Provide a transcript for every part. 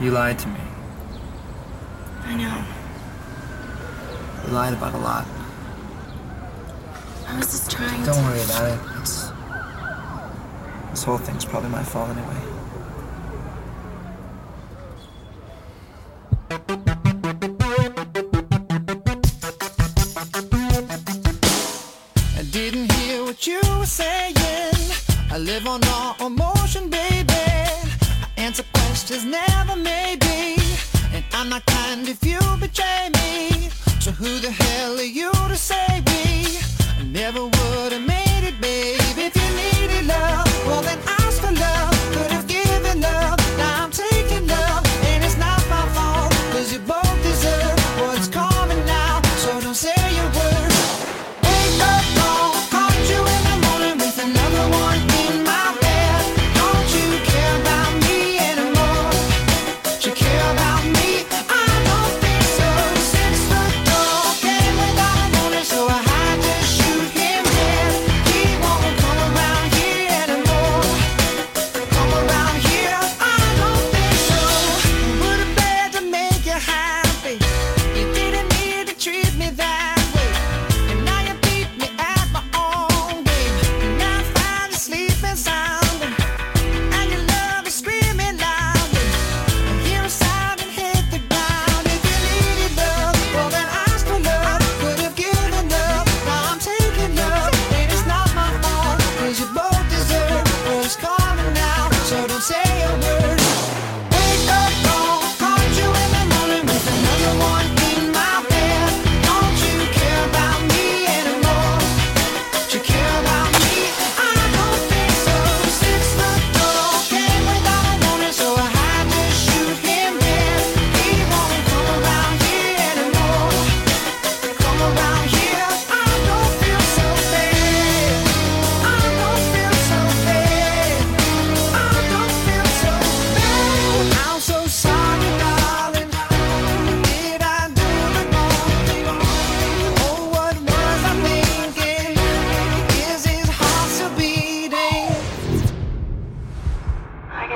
You lied to me. I know. You lied about a lot. I was just trying Don't to... worry about it. It's... This whole thing's probably my fault anyway. I didn't hear what you were saying. I live on all emotion, baby. Answer questions never maybe. And I'm not kind if you betray me. So who the hell are you to say me? I never would have made it, baby.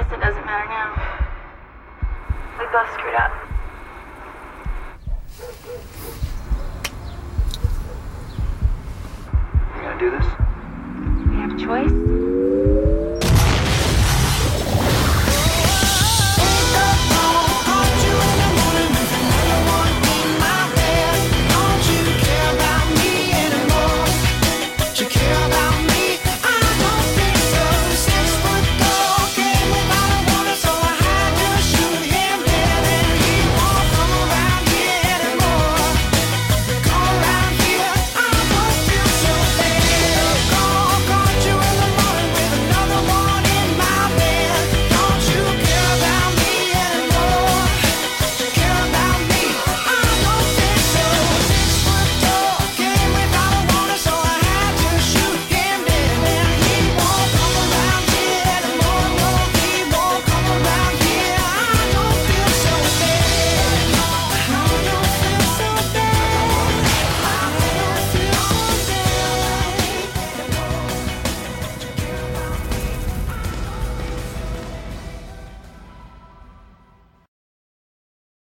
guess it doesn't matter now. We both screwed up. You gonna do this? We have a choice.